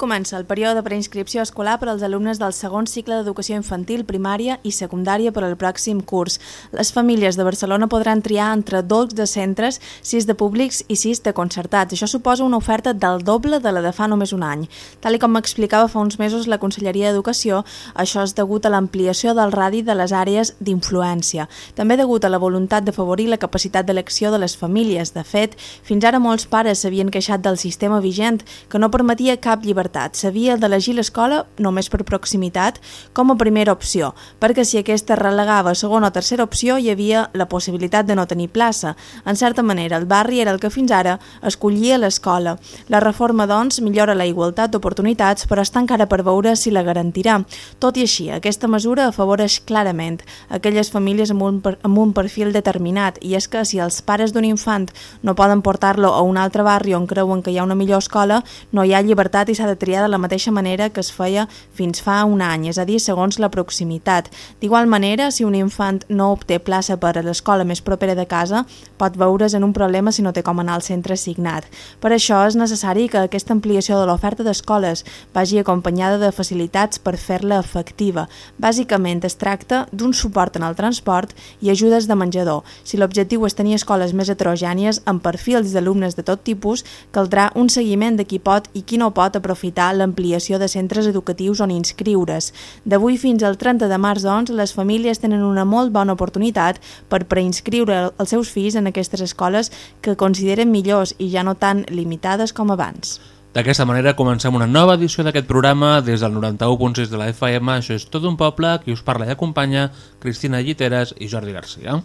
Comença el període de preinscripció escolar per als alumnes del segon cicle d'educació infantil, primària i secundària per al pròxim curs. Les famílies de Barcelona podran triar entre dos de centres, sis de públics i sis de concertats. Això suposa una oferta del doble de la de fa només un any. Tal com m'explicava fa uns mesos la Conselleria d'Educació, això és degut a l'ampliació del radi de les àrees d'influència. També degut a la voluntat d'afavorir la capacitat d'elecció de les famílies. De fet, fins ara molts pares s'havien queixat del sistema vigent, que no permetia cap llibertat. S'havia d'elegir l'escola només per proximitat com a primera opció, perquè si aquesta relegava segona o tercera opció hi havia la possibilitat de no tenir plaça. En certa manera, el barri era el que fins ara escollia l'escola. La reforma, doncs, millora la igualtat d'oportunitats, però està encara per veure si la garantirà. Tot i així, aquesta mesura afavoreix clarament aquelles famílies amb un, amb un perfil determinat, i és que si els pares d'un infant no poden portar-lo a un altre barri on creuen que hi ha una millor escola, no hi ha llibertat i s'ha de triar de la mateixa manera que es feia fins fa un any, és a dir, segons la proximitat. D'igual manera, si un infant no obté plaça per a l'escola més propera de casa, pot veure's en un problema si no té com anar al centre assignat. Per això és necessari que aquesta ampliació de l'oferta d'escoles vagi acompanyada de facilitats per fer-la efectiva. Bàsicament es tracta d'un suport en el transport i ajudes de menjador. Si l'objectiu és tenir escoles més heterogènies amb perfils d'alumnes de tot tipus, caldrà un seguiment de qui pot i qui no pot aprofitar aprofitar l'ampliació de centres educatius on inscriure's. D'avui fins al 30 de març, doncs, les famílies tenen una molt bona oportunitat per preinscriure els seus fills en aquestes escoles que consideren millors i ja no tan limitades com abans. D'aquesta manera comencem una nova edició d'aquest programa des del 91.6 de la FM. Això és tot un poble, qui us parla i acompanya, Cristina Lliteres i Jordi Garcia.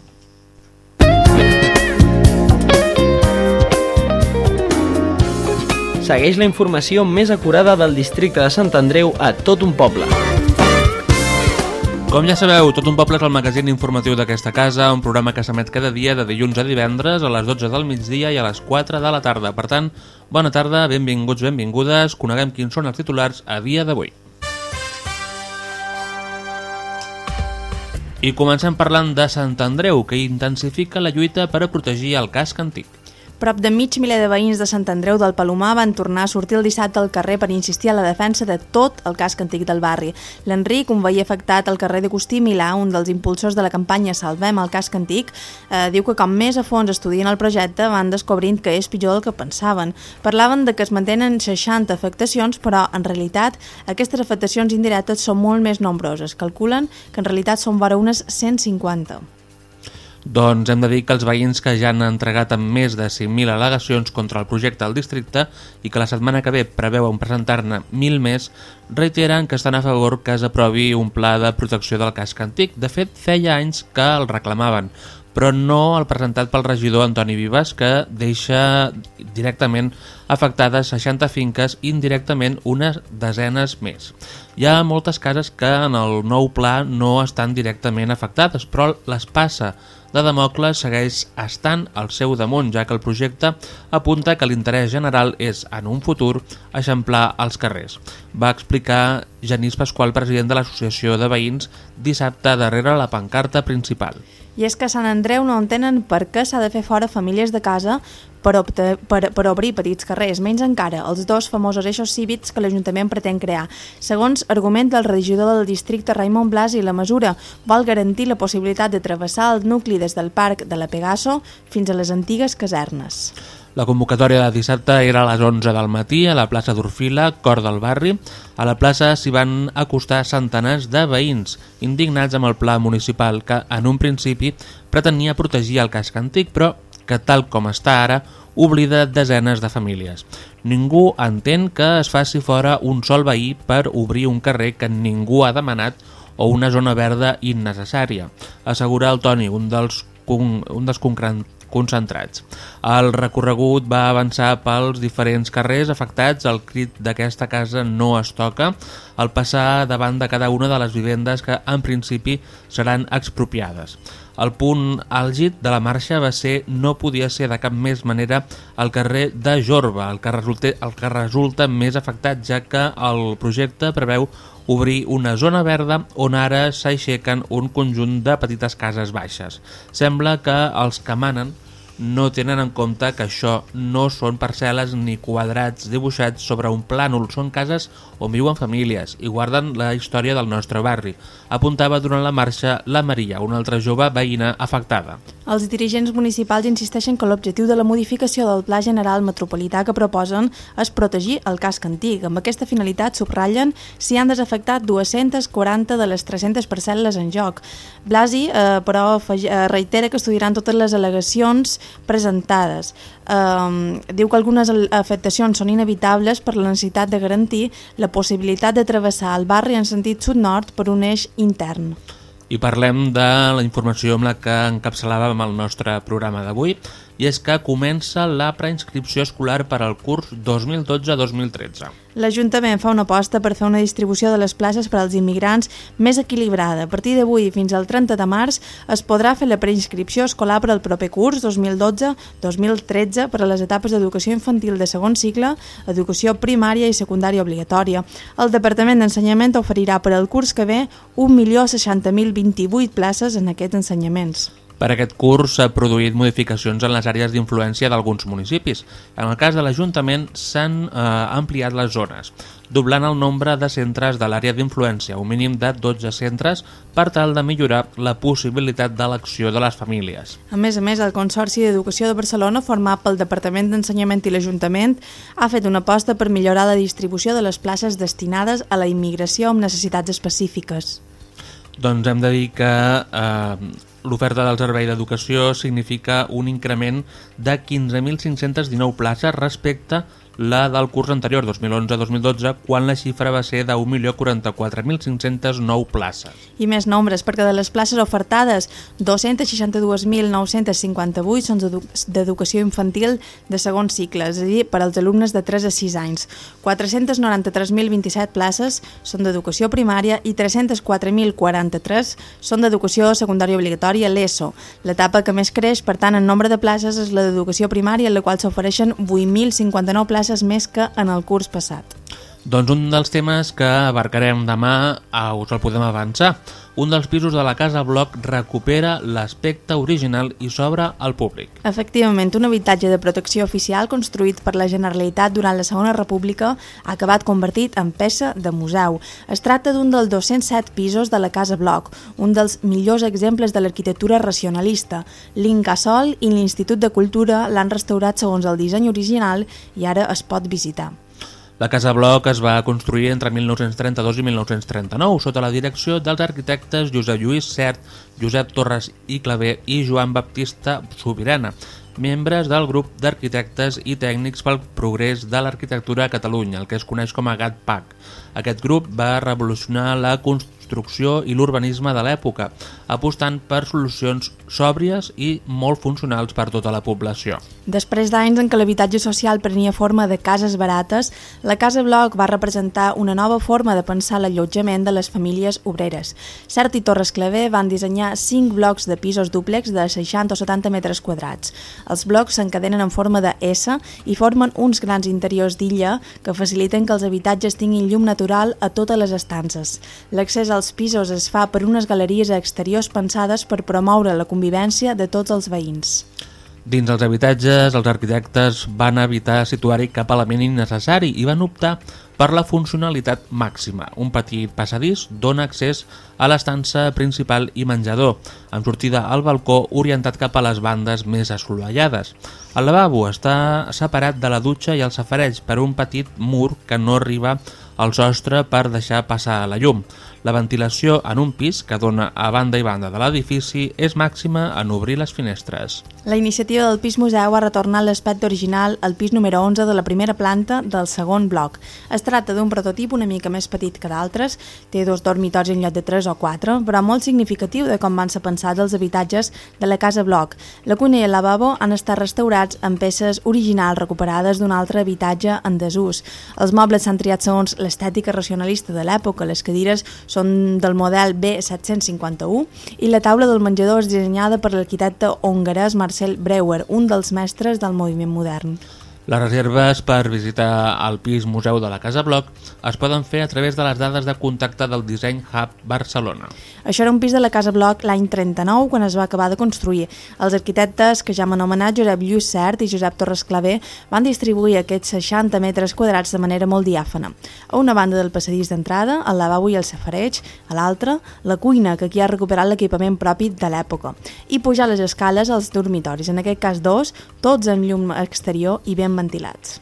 Segueix la informació més acurada del districte de Sant Andreu a tot un poble. Com ja sabeu, Tot un poble és el magazín informatiu d'aquesta casa, un programa que s'emet cada dia de dilluns a divendres a les 12 del migdia i a les 4 de la tarda. Per tant, bona tarda, benvinguts, benvingudes, coneguem quins són els titulars a dia d'avui. I comencem parlant de Sant Andreu, que intensifica la lluita per a protegir el casc antic. Prop de mig miler de veïns de Sant Andreu del Palomar van tornar a sortir el dissabte al carrer per insistir a la defensa de tot el casc antic del barri. L'Enric, un veí afectat al carrer de Costí Milà, un dels impulsors de la campanya Salvem el casc antic, eh, diu que com més a fons estudien el projecte van descobrint que és pitjor del que pensaven. Parlaven de que es mantenen 60 afectacions, però en realitat aquestes afectacions indirectes són molt més nombroses. Calculen que en realitat són vora unes 150. Doncs hem de dir que els veïns que ja han entregat amb més de 5.000 al·legacions contra el projecte al districte i que la setmana que ve preveuen presentar-ne 1.000 més, reiteren que estan a favor que es aprovi un pla de protecció del casc antic. De fet, feia anys que el reclamaven, però no el presentat pel regidor Antoni Vives, que deixa directament afectades 60 finques i indirectament unes desenes més. Hi ha moltes cases que en el nou pla no estan directament afectades, però les passa de Democles segueix estant al seu damunt, ja que el projecte apunta que l'interès general és, en un futur, eixamplar els carrers. Va explicar Genís Pasqual, president de l'Associació de Veïns, dissabte darrere la pancarta principal. I és que a Sant Andreu no entenen per què s'ha de fer fora famílies de casa per, optar, per, per obrir petits carrers, menys encara els dos famosos eixos cívics que l'Ajuntament pretén crear. Segons argument del regidor del districte Raimon Blas i la mesura vol garantir la possibilitat de travessar el nucli des del parc de la Pegaso fins a les antigues casernes. La convocatòria de dissabte era a les 11 del matí a la plaça d'Orfila, cor del barri. A la plaça s'hi van acostar centenars de veïns, indignats amb el pla municipal que, en un principi, pretenia protegir el casc antic, però que, tal com està ara, oblida desenes de famílies. Ningú entén que es faci fora un sol veí per obrir un carrer que ningú ha demanat o una zona verda innecessària, assegura el Toni, un dels, un dels concentrats. El recorregut va avançar pels diferents carrers afectats, el crit d'aquesta casa no es toca, al passar davant de cada una de les vivendes que en principi seran expropiades. El punt àlgid de la marxa va ser no podia ser de cap més manera el carrer de Jorba, el que, resulta, el que resulta més afectat, ja que el projecte preveu obrir una zona verda on ara s'aixequen un conjunt de petites cases baixes. Sembla que els que manen no tenen en compte que això no són parcel·les ni quadrats dibuixats sobre un plànol, són cases on viuen famílies i guarden la història del nostre barri, apuntava durant la marxa la Maria, una altra jove veïna afectada. Els dirigents municipals insisteixen que l'objectiu de la modificació del Pla General Metropolità que proposen és protegir el casc antic. Amb aquesta finalitat subratllen si han desafectat 240 de les 300 parcel·les en joc. Blasi, eh, però, eh, reitera que estudiaran totes les al·legacions presentades. Eh, diu que algunes afectacions són inevitables per la necessitat de garantir la possibilitat de travessar el barri en sentit sud-nord per un eix intern. I parlem de la informació amb la que encapçalàvem el nostre programa d'avui, i és que comença la preinscripció escolar per al curs 2012-2013. L'Ajuntament fa una aposta per fer una distribució de les places per als immigrants més equilibrada. A partir d'avui fins al 30 de març es podrà fer la preinscripció escolar per al proper curs 2012-2013 per a les etapes d'educació infantil de segon cicle, educació primària i secundària obligatòria. El Departament d'Ensenyament oferirà per al curs que ve 1.060.028 places en aquests ensenyaments. Per aquest curs s'ha produït modificacions en les àrees d'influència d'alguns municipis. En el cas de l'Ajuntament s'han eh, ampliat les zones, doblant el nombre de centres de l'àrea d'influència, un mínim de 12 centres, per tal de millorar la possibilitat d'elecció de les famílies. A més a més, el Consorci d'Educació de Barcelona, format pel Departament d'Ensenyament i l'Ajuntament, ha fet una aposta per millorar la distribució de les places destinades a la immigració amb necessitats específiques. Doncs hem de dir que eh, l'oferta del servei d'educació significa un increment de 15.519 places respecte la del curs anterior, 2011-2012, quan la xifra va ser de 1.044.509 places. I més nombres, perquè de les places ofertades, 262.958 són d'educació infantil de segon cicle, és a dir, per als alumnes de 3 a 6 anys. 493.027 places són d'educació primària i 304.043 són d'educació secundària obligatòria, l'ESO. L'etapa que més creix, per tant, en nombre de places és la d'educació primària, en la qual s'ofereixen 8.059 places places més que en el curs passat. Doncs un dels temes que abarcarem demà uh, us el podem avançar. Un dels pisos de la Casa Bloc recupera l'aspecte original i s'obre al públic. Efectivament, un habitatge de protecció oficial construït per la Generalitat durant la Segona República ha acabat convertit en peça de museu. Es tracta d'un dels 207 pisos de la Casa Bloc, un dels millors exemples de l'arquitectura racionalista. L'Incasol i l'Institut de Cultura l'han restaurat segons el disseny original i ara es pot visitar. La Casa Bloc es va construir entre 1932 i 1939 sota la direcció dels arquitectes Josep Lluís Cert, Josep Torres i Clavé i Joan Baptista Sobirana, membres del grup d'arquitectes i tècnics pel progrés de l'arquitectura a Catalunya, el que es coneix com a GATPAC. Aquest grup va revolucionar la construcció construcció i l'urbanisme de l'època, apostant per solucions sòbries i molt funcionals per tota la població. Després d'anys en què l'habitatge social prenia forma de cases barates, la Casa Bloc va representar una nova forma de pensar l'allotjament de les famílies obreres. Cert i Torres Clavé van dissenyar 5 blocs de pisos dúplex de 60 o 70 metres quadrats. Els blocs s'encadenen en forma de S i formen uns grans interiors d'illa que faciliten que els habitatges tinguin llum natural a totes les estances. L'accés als pisos es fa per unes galeries exteriors pensades per promoure la convivència de tots els veïns. Dins els habitatges, els arquitectes van evitar situar-hi cap element innecessari i van optar per la funcionalitat màxima. Un petit passadís dona accés a l'estança principal i menjador, amb sortida al balcó orientat cap a les bandes més assolellades. El lavabo està separat de la dutxa i el safareig per un petit mur que no arriba al sostre per deixar passar la llum. La ventilació en un pis que dona a banda i banda de l'edifici és màxima en obrir les finestres. La iniciativa del Pis Museu ha retornat l'aspecte original al pis número 11 de la primera planta del segon bloc. Es tracta d'un prototip una mica més petit que d'altres, té dos dormitoris en lloc de 3 o 4, però molt significatiu de com van ser pensats els habitatges de la casa bloc. La cuina i el lavabo han estat restaurats amb peces originals recuperades d'un altre habitatge en desús. Els mobles s'han triat segons l'estètica racionalista de l'època, les cadires són del model B751 i la taula del menjador és dissenyada per l'arquitecte hongarès Marcel Breuer, un dels mestres del moviment modern. Les reserves per visitar el pis Museu de la Casa Bloc es poden fer a través de les dades de contacte del Disseny Hub Barcelona. Això era un pis de la Casa Bloc l'any 39, quan es va acabar de construir. Els arquitectes que ja hem anomenat Josep Lluís Cert i Josep Torres Clavé van distribuir aquests 60 metres quadrats de manera molt diàfana. A una banda del passadís d'entrada, el lavabo i el safareig, a l'altra, la cuina, que aquí ha recuperat l'equipament propi de l'època, i pujar les escales als dormitoris, en aquest cas dos, tots amb llum exterior i ben ventilats.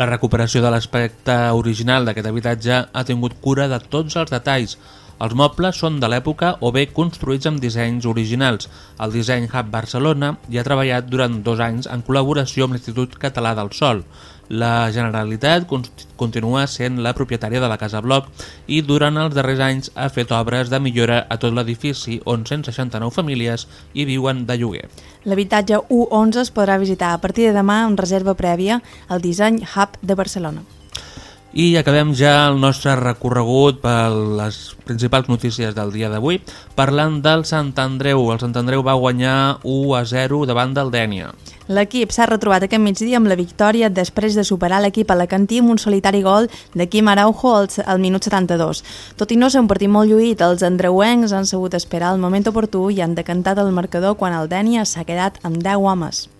La recuperació de l'aspecte original d'aquest habitatge ha tingut cura de tots els detalls. Els mobles són de l'època o bé construïts amb dissenys originals. El Disseny Hub Barcelona hi ha treballat durant dos anys en col·laboració amb l'Institut Català del Sol. La Generalitat continua sent la propietària de la Casa Bloc i durant els darrers anys ha fet obres de millora a tot l'edifici on 169 famílies hi viuen de lloguer. L'habitatge U11 es podrà visitar a partir de demà amb reserva prèvia al Disseny Hub de Barcelona. I acabem ja el nostre recorregut per les principals notícies del dia d'avui parlant del Sant Andreu. El Sant Andreu va guanyar 1 a 0 davant del Dènia. L'equip s'ha retrobat aquest migdia amb la victòria després de superar l'equip alacantí amb un solitari gol de Quim Araujo al, al minut 72. Tot i no ser un partit molt lluït, els andreuencs han sabut esperar el moment oportú i han decantat el marcador quan el Dènia s'ha quedat amb 10 homes.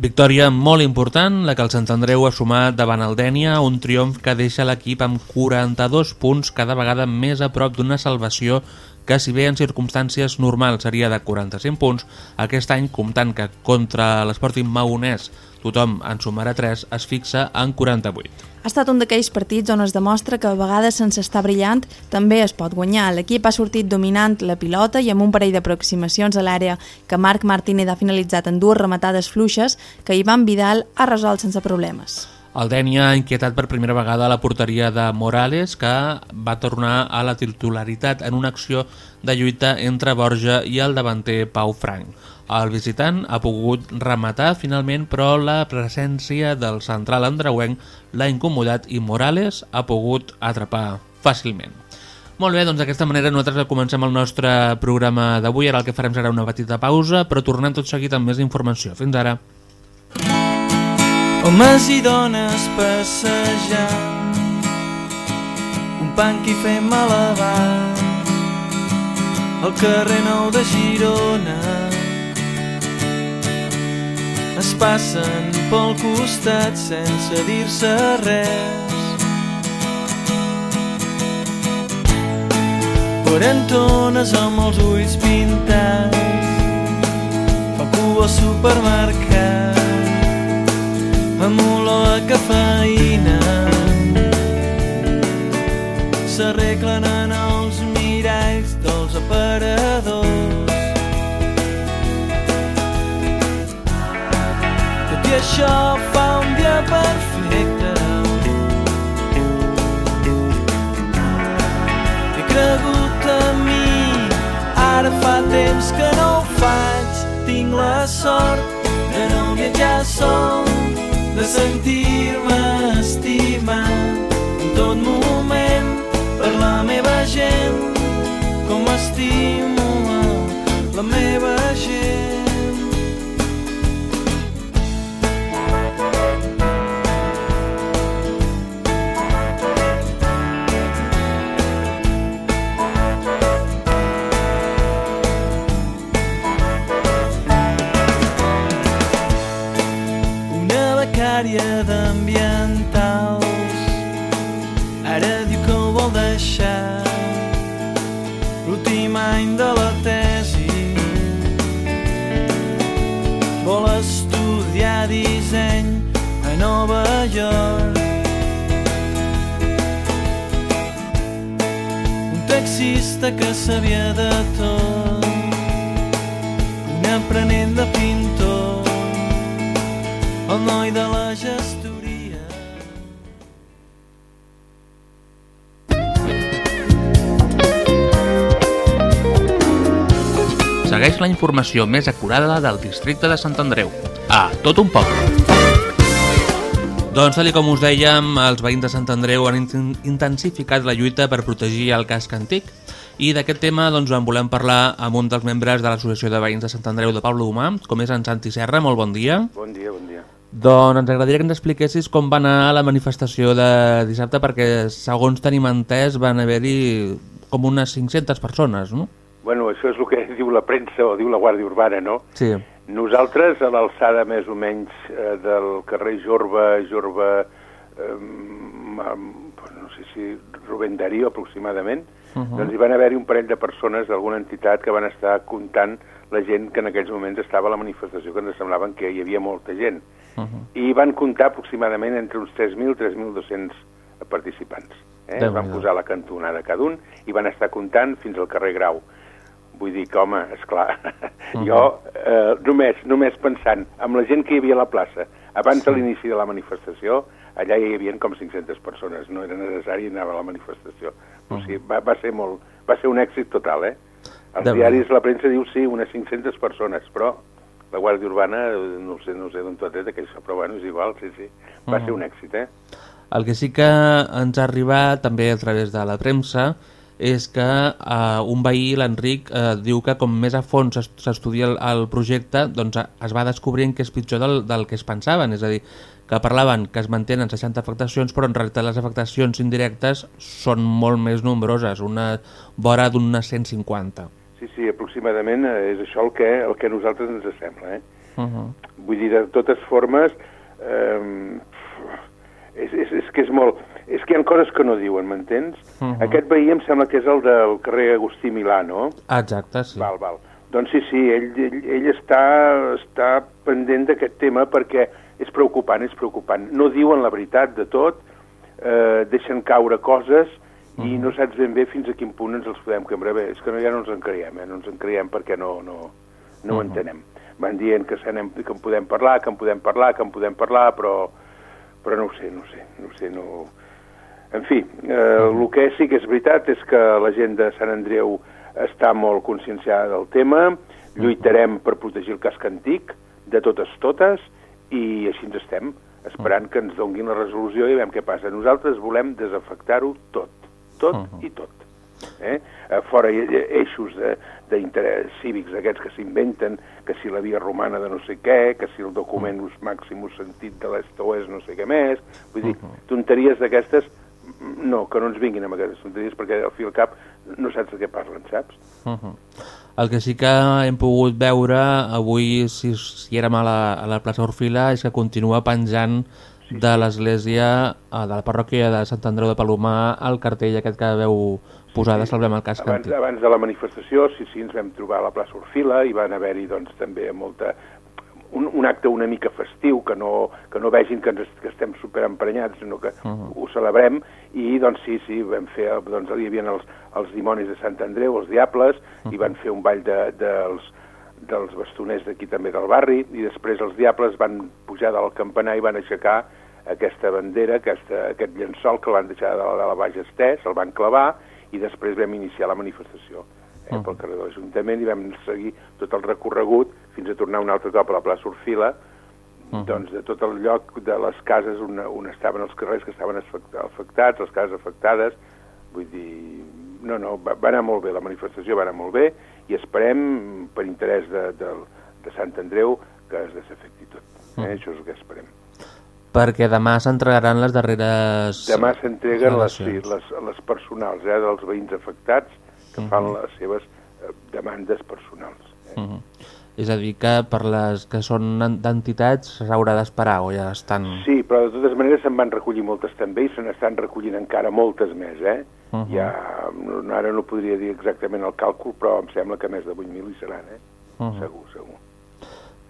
Victòria molt important, la que el Sant Andreu ha sumat davant el Dènia, un triomf que deixa l'equip amb 42 punts cada vegada més a prop d'una salvació que si bé en circumstàncies normals seria de 45 punts, aquest any, comptant que contra l'Esporting Maonès tothom en sumarà 3, es fixa en 48. Ha estat un d'aquells partits on es demostra que a vegades sense estar brillant també es pot guanyar. L'equip ha sortit dominant la pilota i amb un parell d'aproximacions a l'àrea que Marc Martínez ha finalitzat en dues rematades fluixes que Ivan Vidal ha resolt sense problemes. El Dènia ha inquietat per primera vegada la porteria de Morales, que va tornar a la titularitat en una acció de lluita entre Borja i el davanter Pau Frank. El visitant ha pogut rematar finalment, però la presència del central andreuenc l'ha incomodat i Morales ha pogut atrapar fàcilment. Molt bé, doncs d'aquesta manera nosaltres comencem el nostre programa d'avui. Ara el que farem serà una petita pausa, però tornem tot seguit amb més informació. Fins ara. Homes i dones passejant Un panc i fem malabars Al carrer Nou de Girona Es passen pel costat sense dir-se res. Quarantones amb els ulls pintats Fa cua al supermercat amb olor a cafeïna s'arreglen en els i això fa un dia perfecte. He cregut en mi ara fa temps que no ho faig tinc la sort de no viatjar sol de sentir-me estimat en tot moment per la meva gent com estimo la meva gent. Informació més acurada del districte de Sant Andreu. A tot un poble. Doncs, tal com us dèiem, els veïns de Sant Andreu han in- intensificat la lluita per protegir el casc antic i d'aquest tema doncs, en volem parlar amb un dels membres de l'Associació de Veïns de Sant Andreu de Pablo Humà, com és en Santi Serra. Molt bon dia. Bon dia, bon dia. Doncs ens agradaria que ens expliquessis com va anar la manifestació de dissabte, perquè segons tenim entès van haver-hi com unes 500 persones, no? Bueno, això és el que diu la premsa o diu la Guàrdia Urbana, no? Sí. Nosaltres, a l'alçada més o menys eh, del carrer Jorba, Jorba, eh, no sé si Rubén Darío aproximadament, uh -huh. doncs hi van haver-hi un parell de persones d'alguna entitat que van estar comptant la gent que en aquells moments estava a la manifestació, que ens semblaven que hi havia molta gent. Uh -huh. I van comptar aproximadament entre uns 3.000 i 3.200 participants. Eh? Van posar la cantonada cada un i van estar comptant fins al carrer Grau. Vull dir que, home, és clar, uh -huh. jo eh, només, només pensant amb la gent que hi havia a la plaça abans sí. de l'inici de la manifestació, allà hi havia com 500 persones, no era necessari anar a la manifestació. Uh -huh. o sigui, va, va, ser molt, va ser un èxit total, eh? Els de diaris, la premsa diu sí, unes 500 persones, però la Guàrdia Urbana, no sé, no sé d'on t'ho ha tret això, però bueno, és igual, sí, sí. Va uh -huh. ser un èxit, eh? El que sí que ens ha arribat també a través de la premsa és que eh, un veí, l'Enric, eh, diu que com més a fons s'estudia el, el projecte, doncs es va descobrint que és pitjor del, del que es pensaven, és a dir, que parlaven que es mantenen 60 afectacions, però en realitat les afectacions indirectes són molt més nombroses, una vora d'unes 150. Sí, sí, aproximadament eh, és això el que, el que a nosaltres ens sembla. Eh? Uh -huh. Vull dir, de totes formes, eh, és, és, és que és molt és que hi ha coses que no diuen, m'entens? Uh -huh. Aquest veí em sembla que és el del carrer Agustí Milà, no? Exacte, sí. Val, val. Doncs sí, sí, ell, ell, ell està, està pendent d'aquest tema perquè és preocupant, és preocupant. No diuen la veritat de tot, eh, deixen caure coses uh -huh. i no saps ben bé fins a quin punt ens els podem canviar. Bé, és que no, ja no ens en creiem, eh? no ens en creiem perquè no, no, no uh -huh. ho entenem. Van dient que, anem, que en podem parlar, que en podem parlar, que en podem parlar, però, però no ho sé, no ho sé, no ho sé, no en fi, eh, el que sí que és veritat és que la gent de Sant Andreu està molt conscienciada del tema, lluitarem per protegir el casc antic, de totes totes, i així ens estem, esperant que ens donguin la resolució i veiem què passa. Nosaltres volem desafectar-ho tot, tot uh -huh. i tot. Eh? Fora eixos d'interès cívics aquests que s'inventen, que si la via romana de no sé què, que si el document maximus sentit de l'est oest no sé què més, vull dir, tonteries d'aquestes no, que no ens vinguin amb aquestes tonteries perquè al fi al cap no saps de què parlen, saps? Uh -huh. El que sí que hem pogut veure avui, si, si érem a la, a la plaça Orfila, és que continua penjant sí, de l'església de la parròquia de Sant Andreu de Palomar el cartell aquest que veu posar de Salvem el casc abans, abans de la manifestació, sí, sí, ens vam trobar a la plaça Orfila i van haver-hi doncs, també molta, un, un acte una mica festiu, que no, que no vegin que, ens, que estem superemprenyats, sinó que uh -huh. ho celebrem, i doncs sí, sí, vam fer, doncs hi havia els, els dimonis de Sant Andreu, els diables, uh -huh. i van fer un ball de, dels, dels bastoners d'aquí també del barri, i després els diables van pujar del campanar i van aixecar aquesta bandera, aquesta, aquest llençol que l'han deixat de la, de la baix estès, el van clavar, i després vam iniciar la manifestació eh, -huh. pel carrer de l'Ajuntament i vam seguir tot el recorregut fins a tornar un altre cop a la plaça Orfila, uh -huh. doncs de tot el lloc de les cases on, on estaven els carrers que estaven afectats, les cases afectades, vull dir, no, no, va, va anar molt bé, la manifestació va anar molt bé i esperem, per interès de, de, de Sant Andreu, que es desafecti tot. Eh? Uh -huh. Això és el que esperem. Perquè demà s'entregaran les darreres... Demà s'entreguen les, sí, les, les personals eh, dels veïns afectats que -huh. fan les seves eh, demandes personals. Eh? Uh -huh. És a dir, que per les que són d'entitats s'haurà d'esperar o ja estan... Sí, però de totes maneres se'n van recollir moltes també i se n'estan recollint encara moltes més, eh? Uh -huh. Ja, ara no podria dir exactament el càlcul, però em sembla que més de 8.000 hi seran, eh? Uh -huh. Segur, segur.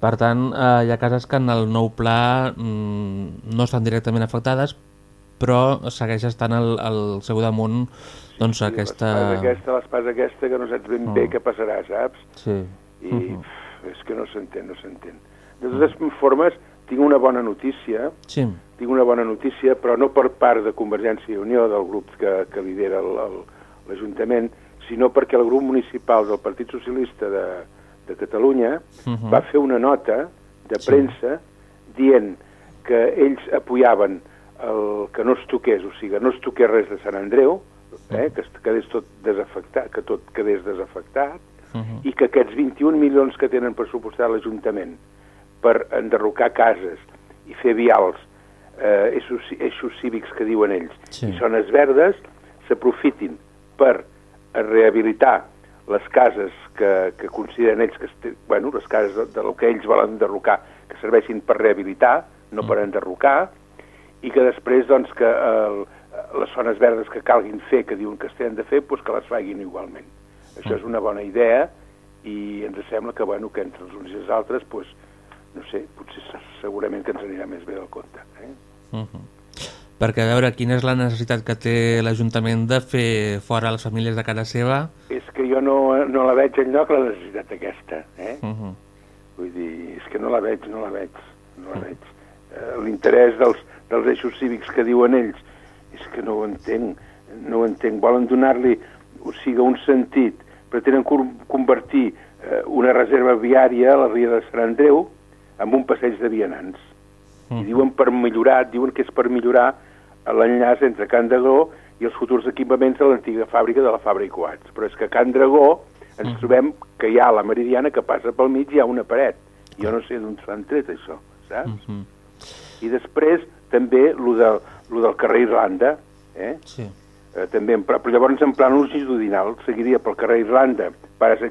Per tant, eh, hi ha cases que en el nou pla mm, no estan directament afectades, però segueix estant al, al seu damunt doncs, aquesta... Aquesta, l'espasa aquesta, que no saps ben -huh. bé què passarà, saps? Sí. I... Uh -huh és que no s'entén, no s'entén. De totes formes, tinc una bona notícia, sí. tinc una bona notícia, però no per part de Convergència i Unió, del grup que, que lidera l'Ajuntament, sinó perquè el grup municipal del Partit Socialista de, de Catalunya uh -huh. va fer una nota de premsa sí. dient que ells apoyaven el, que no es toqués, o sigui, no es toqués res de Sant Andreu, eh, que quedés tot desafectat, que tot quedés desafectat, uh -huh. i que aquests 21 milions que tenen pressupostat l'Ajuntament per enderrocar cases i fer vials, eh, eixos, eixos cívics que diuen ells, Sí. i zones verdes, s'aprofitin per rehabilitar les cases que, que consideren ells que, bueno, les cases de, de lo que ells volen enderrocar, que serveixin per rehabilitar, no per enderrocar, i que després, doncs, que el, les zones verdes que calguin fer, que diuen que es tenen de fer, doncs que les facin igualment. Això és una bona idea i ens sembla que, bueno, que entre els uns i els altres, doncs, no sé, potser se- segurament que ens anirà més bé del compte. Eh? Uh -huh. Perquè, a veure, quina és la necessitat que té l'Ajuntament de fer fora les famílies de casa seva? És que jo no, no la veig enlloc, la necessitat aquesta. Eh? Uh -huh. Vull dir, és que no la veig, no la veig, no la veig. Eh, L'interès dels, dels eixos cívics que diuen ells, és que no ho entenc, no ho entenc. Volen donar-li, o sigui, un sentit, pretenen con- convertir eh, una reserva viària a la ria de Sant Andreu en un passeig de vianants. I diuen per millorar, diuen que és per millorar l'enllaç entre Can Dragó i els futurs equipaments de l'antiga fàbrica de la Fabra i Coats. Però és que a Can Dragó ens trobem que hi ha la Meridiana que passa pel mig i hi ha una paret. Jo no sé d'on s'han tret això, saps? Uh -huh. I després també lo, de, lo del carrer Irlanda, eh? Sí. eh, també, en, però llavors en plan longitudinal seguiria pel carrer Irlanda,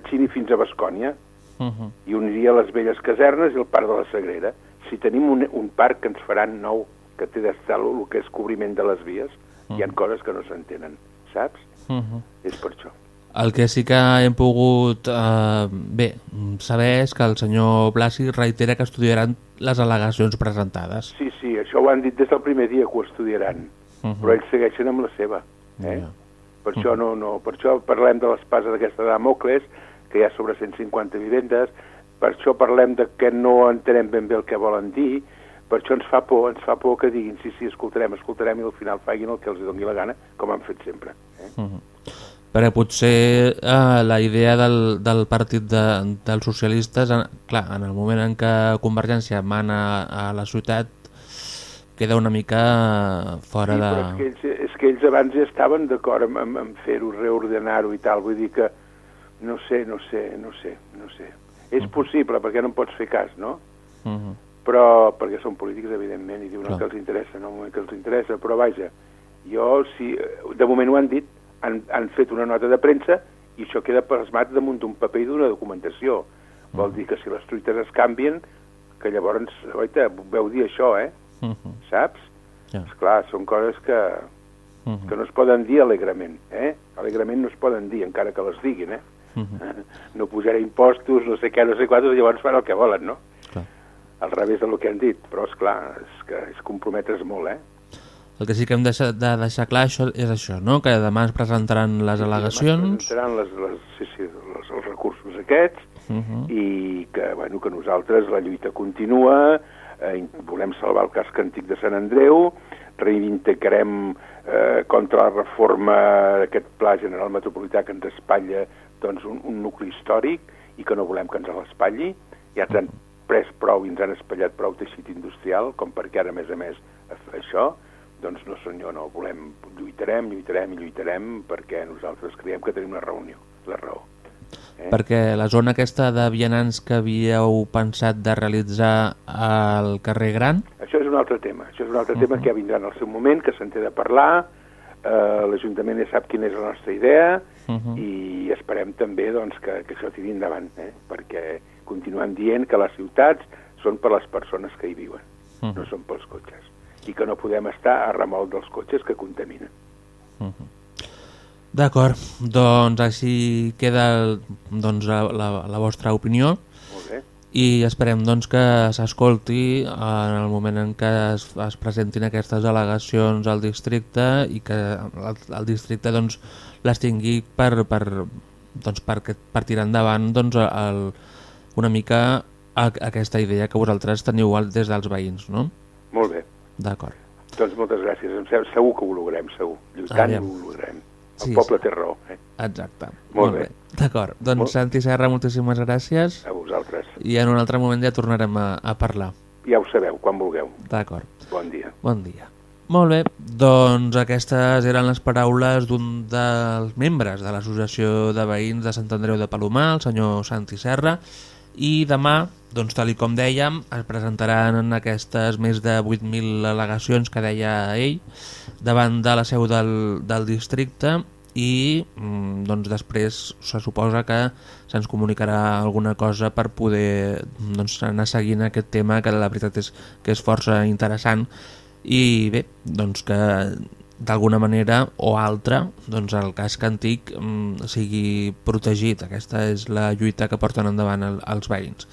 Xini fins a Bascònia, Uh -huh. i uniria les velles casernes i el parc de la Sagrera. Si tenim un, un parc que ens faran nou, que té d'estar el que és cobriment de les vies, hi ha coses que no s'entenen, saps? Uh -huh. És per això. El que sí que hem pogut eh, bé, saber és que el senyor Blasi reitera que estudiaran les al·legacions presentades. Sí, sí, això ho han dit des del primer dia que ho estudiaran, Uh -huh. però ells segueixen amb la seva. Eh? Ja. Per això no, no, per això parlem de l'espasa d'aquesta de Damocles, que hi ha sobre 150 vivendes, per això parlem de que no entenem ben bé el que volen dir, per això ens fa por, ens fa por que diguin sí, sí, escoltarem, escoltarem i al final facin el que els doni la gana, com han fet sempre. Eh? Uh -huh. Perquè potser eh, la idea del, del partit de, dels socialistes, en, clar, en el moment en què Convergència mana a la ciutat, queda una mica fora Sí, de... és que, ells, és que ells abans ja estaven d'acord amb, amb, amb fer-ho, reordenar-ho i tal, vull dir que no sé, no sé, no sé, no sé. És possible, perquè no en pots fer cas, no? Uh -huh. però perquè són polítics, evidentment, i diuen Clar. el que els interessa, no el moment que els interessa, però vaja, jo, si, de moment ho han dit, han, han fet una nota de premsa i això queda plasmat damunt d'un paper i d'una documentació. Vol dir que si les truites es canvien, que llavors, oita, veu dir això, eh? Uh -huh. Saps? Ja. Esclar, són coses que, Uh -huh. que no es poden dir alegrament, eh? Alegrament no es poden dir, encara que les diguin, eh? Uh -huh. No pujaré impostos, no sé què, no sé quantos, llavors fan el que volen, no? Clar. al revés del que han dit, però és clar, és que és comprometre's molt, eh? El que sí que hem de deixar, de deixar clar això, és això, no? que demà es presentaran les al·legacions Presentaran les, les, sí, sí, les, els recursos aquests uh -huh. i que, bueno, que nosaltres la lluita continua, eh, volem salvar el casc antic de Sant Andreu, reivindicarem eh, contra la reforma d'aquest Pla General Metropolità que ens espatlla doncs, un, un nucli històric i que no volem que ens l'espatlli. Ja ens han pres prou i ens han espatllat prou teixit industrial, com perquè ara, a més a més, això, doncs no senyor, no volem, lluitarem, lluitarem i lluitarem perquè nosaltres creiem que tenim la reunió, la raó. Eh? perquè la zona aquesta de vianants que havíeu pensat de realitzar al carrer Gran Això és un altre tema, això és un altre uh -huh. tema que ja vindrà en el seu moment, que se'n té de parlar, eh, l'Ajuntament ja sap quina és la nostra idea uh -huh. i esperem també doncs, que, que això tiri endavant, eh? perquè continuem dient que les ciutats són per les persones que hi viuen, uh. -huh. no són pels cotxes, i que no podem estar a remolc dels cotxes que contaminen. D'acord, doncs així queda el, doncs, la, la, la vostra opinió Molt bé. i esperem doncs, que s'escolti en el moment en què es, es presentin aquestes al·legacions al districte i que el, el districte doncs, les tingui per, per, doncs, per, per tirar endavant doncs, el, una mica a, aquesta idea que vosaltres teniu des dels veïns, no? Molt bé. D'acord. Doncs moltes gràcies. Em sembla, segur que ho logrem, segur. Lluitant Aviam. ho logrem. El Sí, poble sí. té raó. Eh? Exacte. Molt bé. D'acord. Doncs Molt- Santi Serra, moltíssimes gràcies A vosaltres. i en un altre moment ja tornarem a, a parlar. Ja ho sabeu, quan vulgueu. D'acord. Bon dia. Bon dia. Molt bé, doncs aquestes eren les paraules d'un dels membres de l'Associació de Veïns de Sant Andreu de Palomar, el senyor Santi Serra, I demà, doncs, tal com dèiem, es presentaran aquestes més de 8.000 al·legacions que deia ell davant de la seu del, del districte i mm, doncs després se suposa que se'ns comunicarà alguna cosa per poder doncs, anar seguint aquest tema que la veritat és que és força interessant. I bé, doncs que d'alguna manera o altra doncs el casc antic mm, sigui protegit. Aquesta és la lluita que porten endavant el, els veïns.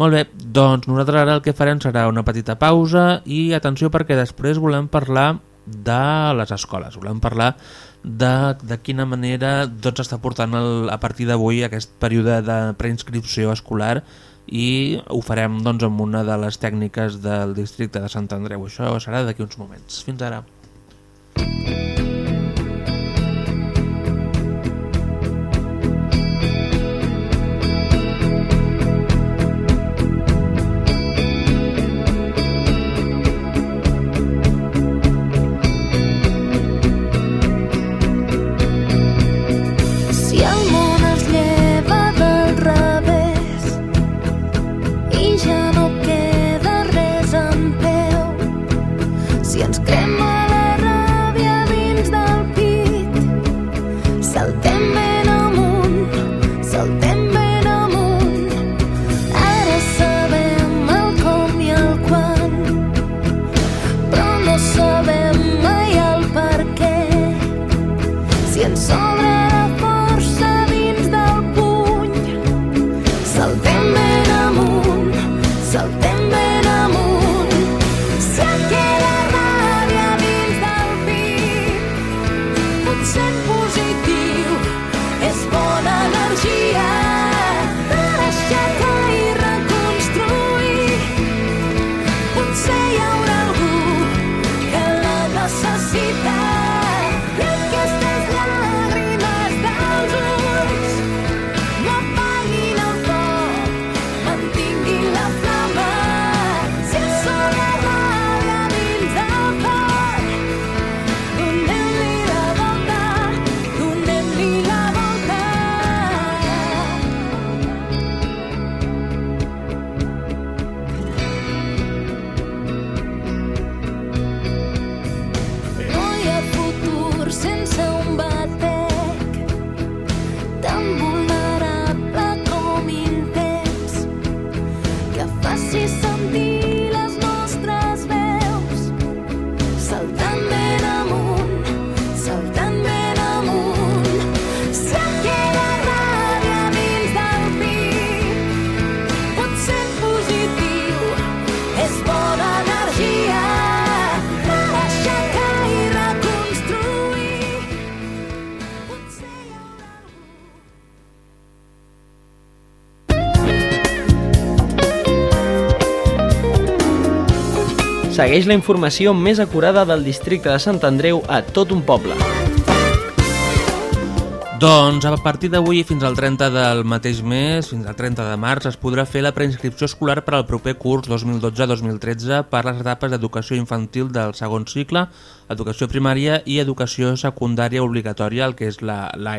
Molt bé, doncs nosaltres ara el que farem serà una petita pausa i atenció perquè després volem parlar de les escoles, volem parlar de, de quina manera doncs està portant el, a partir d'avui aquest període de preinscripció escolar i ho farem doncs, amb una de les tècniques del districte de Sant Andreu. Això serà d'aquí uns moments. Fins ara. thank you Segueix la informació més acurada del districte de Sant Andreu a tot un poble. Doncs a partir d'avui fins al 30 del mateix mes, fins al 30 de març, es podrà fer la preinscripció escolar per al proper curs 2012-2013 per les etapes d'educació infantil del segon cicle, educació primària i educació secundària obligatòria, el que és la, la.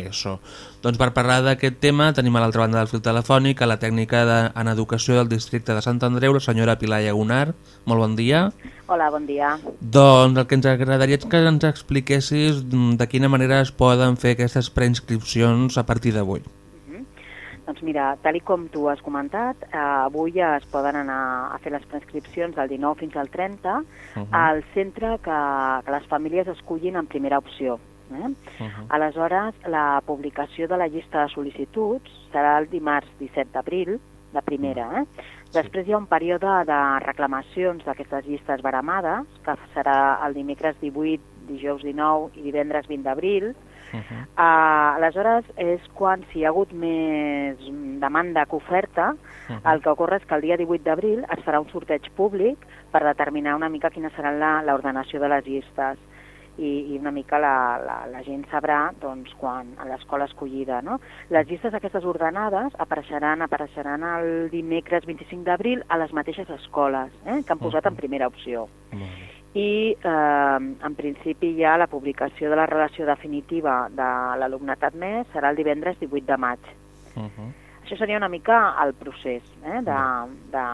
Doncs per parlar d'aquest tema tenim a l'altra banda del fil telefònic a la tècnica de, en educació del districte de Sant Andreu, la senyora Pilar Llagunar. Molt bon dia. Hola, bon dia. Doncs el que ens agradaria és que ens expliquessis mm, de quina manera es poden fer aquestes preinscripcions a partir d'avui. Doncs mira, tal i com tu has comentat, eh, avui ja es poden anar a fer les prescripcions del 19 fins al 30 Mhm. al centre que, que les famílies escullin en primera opció. Eh? Mhm. Aleshores, la publicació de la llista de sol·licituds serà el dimarts 17 d'abril, la primera. Eh? Després hi ha un període de reclamacions d'aquestes llistes baramades, que serà el dimecres 18, dijous 19 i divendres 20 d'abril, Uh -huh. Uh, aleshores, és quan, si hi ha hagut més demanda que oferta, Mhm. el que ocorre és que el dia 18 d'abril es farà un sorteig públic per determinar una mica quina serà la- l'ordenació de les llistes i, i una mica la, la, la gent sabrà doncs, quan a l'escola escollida. No? Les llistes aquestes ordenades apareixeran apareixeran el dimecres 25 d'abril a les mateixes escoles eh, que han posat en primera opció i eh, en principi ja la publicació de la relació definitiva de l'alumnat admès serà el divendres 18 de maig. Uh -huh. Això seria una mica el procés eh, de, de,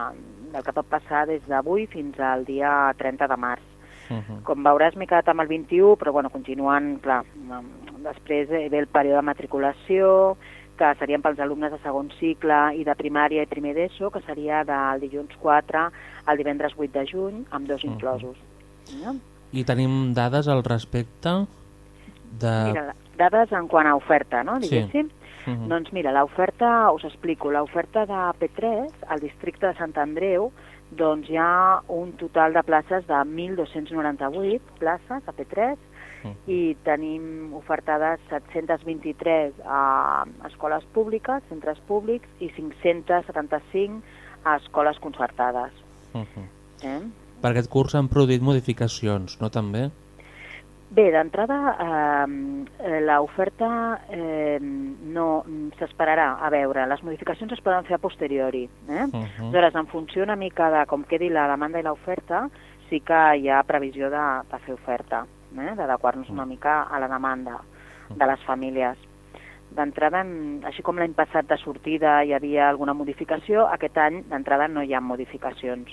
del que pot passar des d'avui fins al dia 30 de març. Uh -huh. Com veuràs, m'he quedat amb el 21, però bueno, continuant, clar, amb- després ve el període de matriculació, que serien pels alumnes de segon cicle i de primària i primer d'ESO, que seria del dilluns 4 al divendres 8 de juny, amb dos Mhm. inclosos. No? I tenim dades al respecte de... Mira, dades en quant a oferta, no, Sí. diguéssim. Uh -huh. Doncs mira, l'oferta, us explico, l'oferta de P3 al districte de Sant Andreu doncs hi ha un total de places de 1.298 places a P3 Mhm. i tenim ofertades 723 a escoles públiques, centres públics, i 575 a escoles concertades. Uh -huh. Eh? Per aquest curs s'han produït modificacions, no també? Bé, d'entrada, eh, eh, l'oferta eh, no s'esperarà a veure. Les modificacions es poden fer a posteriori. Eh? Uh -huh. Aleshores, en funció una mica de com quedi la demanda i l'oferta, sí que hi ha previsió de, de fer oferta, eh? d'adequar-nos una mica a la demanda de les famílies. D'entrada, en- així com l'any passat de sortida hi havia alguna modificació, aquest any d'entrada no hi ha modificacions.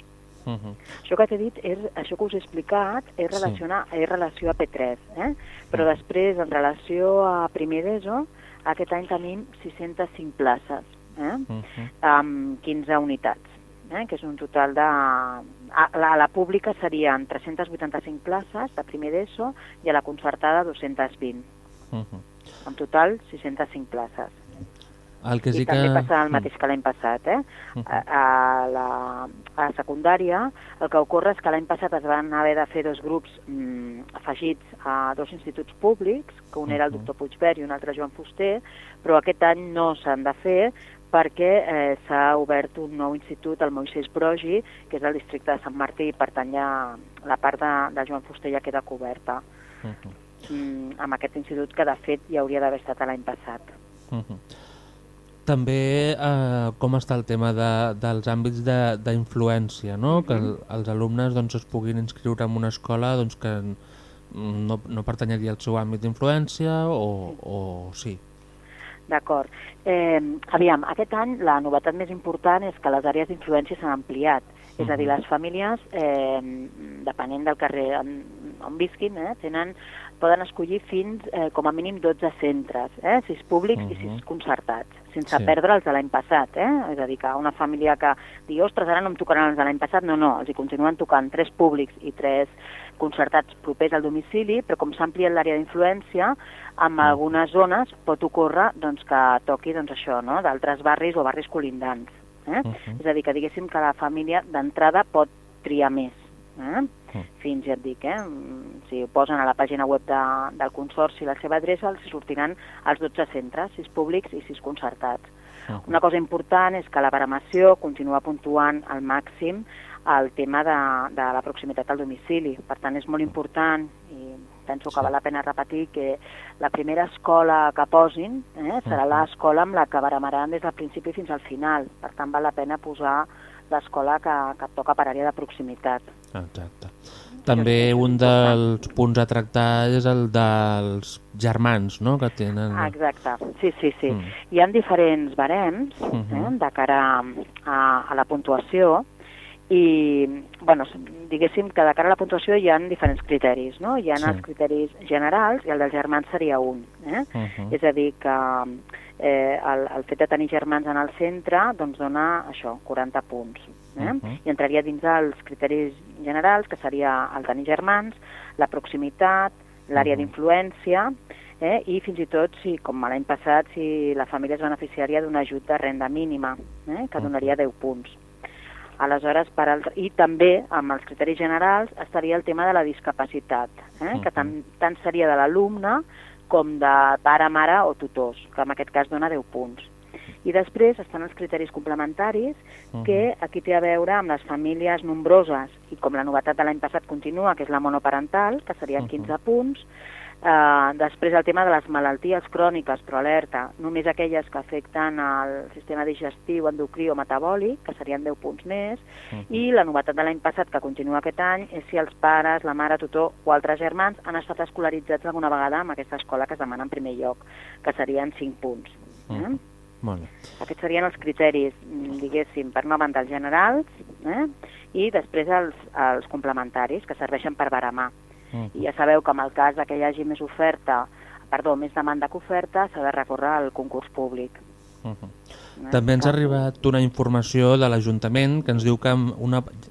Uh -huh. Això que t'he dit, és, això que us he explicat, és, Sí. és relació a P3, eh? però després, en relació a primer d'ESO, aquest any tenim 605 places, eh? Uh -huh. amb 15 unitats, eh? que és un total de... A la, a la pública serien 385 places de primer d'ESO i a la concertada 220. Uh -huh. En total, 605 places. El que sí I que... també passa el mateix que l'any passat, eh? Mhm. A, a, la, a la secundària el que ocorre és que l'any passat es van haver de fer dos grups mm, afegits a dos instituts públics, que un era el Mhm. doctor Puigverd i un altre Joan Fuster, però aquest any no s'han de fer perquè eh, s'ha obert un nou institut, el Moisès Brogi, que és el districte de Sant Martí, i per tant ja la part de, de Joan Fuster ja queda coberta Uh -huh. mm, amb aquest institut que de fet ja hauria d'haver estat l'any passat. Uh -huh. També eh, com està el tema de, dels àmbits de- d'influència, no? que el, els alumnes doncs, es puguin inscriure en una escola doncs, que no, no pertanyeria al seu àmbit d'influència o, o sí? D'acord. Eh, aviam, aquest any la novetat més important és que les àrees d'influència s'han ampliat. És a dir, les famílies, eh, depenent del carrer on, on visquin, eh, tenen, poden escollir fins eh, com a mínim 12 centres, eh, 6 públics i Mhm. 6 concertats, sense Sí. perdre els de l'any passat. Eh? És a dir, que una família que digui, ostres, ara no em tocaran els de l'any passat, no, no, els hi continuen tocant 3 públics i 3 concertats propers al domicili, però com s'ha ampliat l'àrea d'influència, en algunes zones pot ocórrer doncs, que toqui doncs, això, no? d'altres barris o barris colindants. Eh? Mhm. És a dir, que diguéssim que la família d'entrada pot triar més. Eh? Mm. Fins, ja et dic, eh? mm, si ho posen a la pàgina web de, del Consorci la seva adreça, els sortiran els 12 centres, 6 públics i 6 concertats. Uh Una cosa important és que la baremació continua puntuant al màxim el tema de, de la proximitat al domicili. Per tant, és molt important i penso que val la pena repetir que la primera escola que posin eh, serà Mhm. l'escola amb la que baremaran des del principi fins al final. Per tant, val la pena posar l'escola que, que toca per àrea de proximitat. Exacte. També un dels punts a tractar és el dels germans, no?, que tenen... Exacte, sí, sí, sí. Mm. Hi ha diferents barems eh, Mhm. de cara a, a la puntuació i, bueno, diguéssim que de cara a la puntuació hi ha diferents criteris, no? Hi ha Sí. els criteris generals i el dels germans seria un, eh? Mhm. És a dir, que eh, el, el fet de tenir germans en el centre doncs dona això, 40 punts. Eh? Mhm. I entraria dins els criteris generals, que seria el tenir germans, la proximitat, l'àrea Mhm. d'influència, eh? i fins i tot, si, com l'any passat, si la família és beneficiària d'un ajut de renda mínima, eh? que donaria 10 punts. Aleshores, per altre... i també amb els criteris generals estaria el tema de la discapacitat, eh? que Mhm. tant, tant seria de l'alumne com de pare, mare o tutors, que en aquest cas dona 10 punts. I després estan els criteris complementaris, que aquí té a veure amb les famílies nombroses, i com la novetat de l'any passat continua, que és la monoparental, que serien Mhm. 15 punts, Uh, després el tema de les malalties cròniques, però alerta, només aquelles que afecten el sistema digestiu, endocrí o metabòlic, que serien 10 punts més, Mhm. i la novetat de l'any passat, que continua aquest any, és si els pares, la mare, tutor o altres germans han estat escolaritzats alguna vegada en aquesta escola que es demana en primer lloc, que serien 5 punts. Eh? Molt bé. Aquests serien els criteris, diguéssim, per una banda els generals eh? i després els, els complementaris, que serveixen per baramar. Mm. I ja sabeu que en el cas que hi hagi més oferta, perdó, més demanda que oferta, s'ha de recórrer al concurs públic. Uh -huh. Eh? També ens ha arribat una informació de l'Ajuntament que ens diu que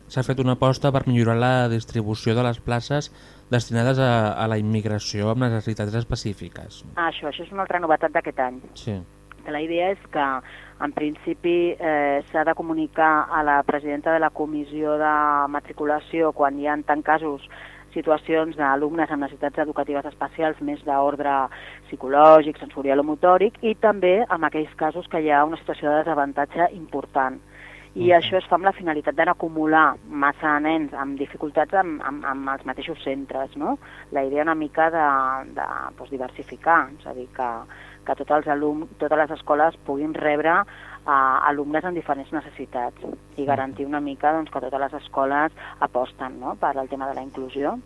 s'ha fet una aposta per millorar la distribució de les places destinades a, a la immigració amb necessitats específiques. Ah, això, això és una altra novetat d'aquest any. Sí. La idea és que, en principi, eh, s'ha de comunicar a la presidenta de la comissió de matriculació quan hi ha, tant casos, situacions d'alumnes amb necessitats educatives especials més d'ordre psicològic, sensorial o motòric, i també en aquells casos que hi ha una situació de desavantatge important. I això es fa amb la finalitat de no acumular massa nens amb dificultats amb, amb, amb els mateixos centres, no? La idea una mica de, de doncs, diversificar, és a dir, que, que tots els alum, totes les escoles puguin rebre uh, alumnes amb diferents necessitats i garantir una mica doncs, que totes les escoles aposten no? per al tema de la inclusió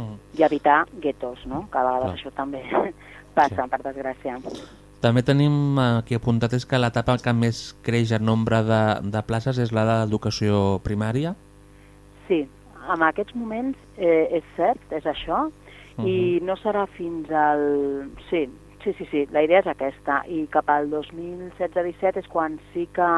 Mm. i evitar guetos, no? que a vegades Clar. això també passa, Sí. per desgràcia. També tenim aquí apuntat és que l'etapa que més creix en nombre de, de places és la d'educació primària. Sí, en aquests moments eh, és cert, és això, i no serà fins al... Sí, sí, sí, sí, la idea és aquesta, i cap al 2016-17 és quan sí que,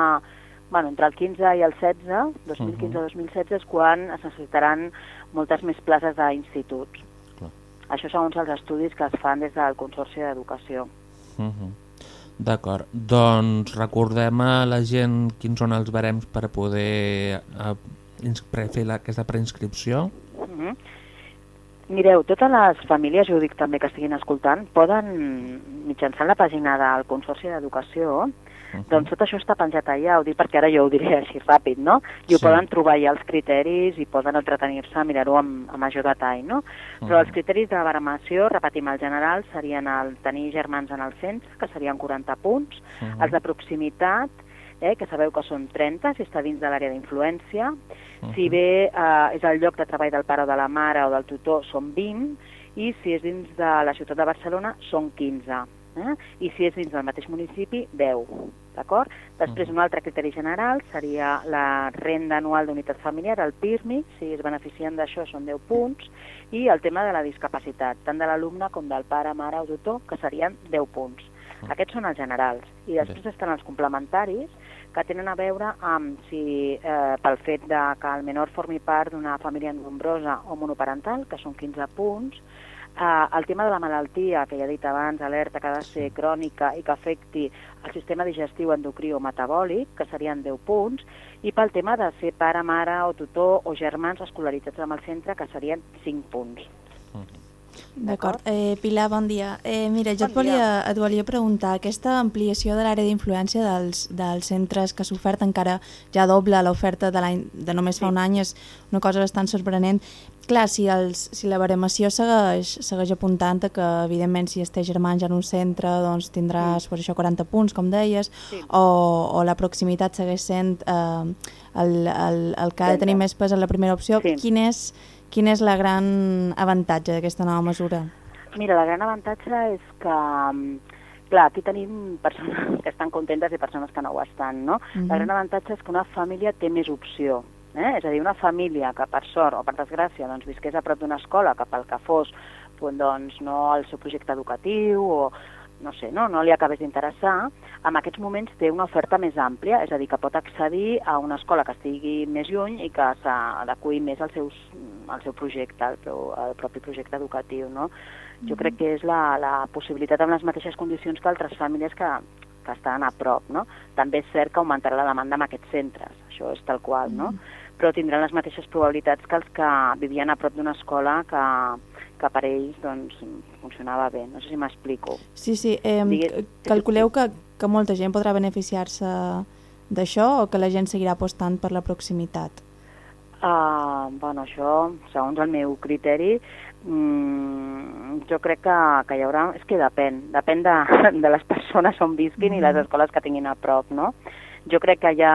bueno, entre el 15 i el 16, 2015-2016 és quan es necessitaran moltes més places d'instituts. Clar. Això segons els estudis que es fan des del Consorci d'Educació. Uh -huh. D'acord, doncs recordem a la gent quins són els barems per poder eh, ins- pre- fer la, aquesta preinscripció. Mhm. Mireu, totes les famílies, jo dic també que estiguin escoltant, poden, mitjançant la pàgina del Consorci d'Educació, doncs tot això està penjat allà, ho dic perquè ara jo ho diré així ràpid, no? I ho Sí. poden trobar allà els criteris i poden entretenir-se a mirar-ho amb, amb major detall, no? Però els criteris de baremació, repetim, el general serien el tenir germans en el centre, que serien 40 punts, els de proximitat, eh, que sabeu que són 30 si està dins de l'àrea d'influència, si bé eh, és el lloc de treball del pare o de la mare o del tutor són 20 i si és dins de la ciutat de Barcelona són 15 eh? i si és dins del mateix municipi 10 d'acord? Després un altre criteri general seria la renda anual d'unitat familiar, el PIRMI, si es beneficien d'això són 10 punts i el tema de la discapacitat, tant de l'alumne com del pare, mare o tutor, que serien 10 punts. Aquests són els generals. I després estan els complementaris, que tenen a veure amb si eh, pel fet de que el menor formi part d'una família nombrosa o monoparental, que són 15 punts, eh, el tema de la malaltia, que ja he dit abans, alerta que ha de ser crònica i que afecti el sistema digestiu, endocrí o metabòlic, que serien 10 punts, i pel tema de ser pare, mare o tutor o germans escolaritzats amb el centre, que serien 5 punts. D'acord. Eh, Pilar, bon dia. Eh, mira, jo Bon et volia, et volia preguntar, aquesta ampliació de l'àrea d'influència dels, dels centres que s'oferta encara ja doble l'oferta de, l'any- de només fa un any és una cosa bastant sorprenent. Clar, si, els, si la baremació segueix, segueix apuntant que, evidentment, si es té germans en un centre, doncs tindràs pues, això 40 punts, com deies, Sí. o, o la proximitat segueix sent eh, el, el, el que ha de tenir més pes en la primera opció. Sí. Quin és, quin és la gran avantatge d'aquesta nova mesura? Mira, la gran avantatge és que, mm, clar, aquí tenim persones que estan contentes i persones que no ho estan, no? Mhm. La gran avantatge és que una família té més opció, eh? És a dir, una família que per sort o per desgràcia doncs, visqués a prop d'una escola que pel que fos pues, doncs, no el seu projecte educatiu o no sé, no, no li acabés d'interessar, en aquests moments té una oferta més àmplia, és a dir, que pot accedir a una escola que estigui més lluny i que s'adequi més al, seus, al seu projecte, al, pro- al propi projecte educatiu, no? Jo crec que és la, la possibilitat amb les mateixes condicions que altres famílies que, que estan a prop, no? També és cert que augmentarà la demanda en aquests centres, això és tal qual, no? Però tindran les mateixes probabilitats que els que vivien a prop d'una escola que, que per ells doncs, funcionava bé. No sé si m'explico. Sí, sí. Eh, Digue- calculeu que, que molta gent podrà beneficiar-se d'això o que la gent seguirà apostant per la proximitat? Uh, bueno, això, segons el meu criteri, mm, jo crec que, que hi haurà... És que depèn, depèn de, de les persones on visquin i les escoles que tinguin a prop, no? Jo crec que hi ha...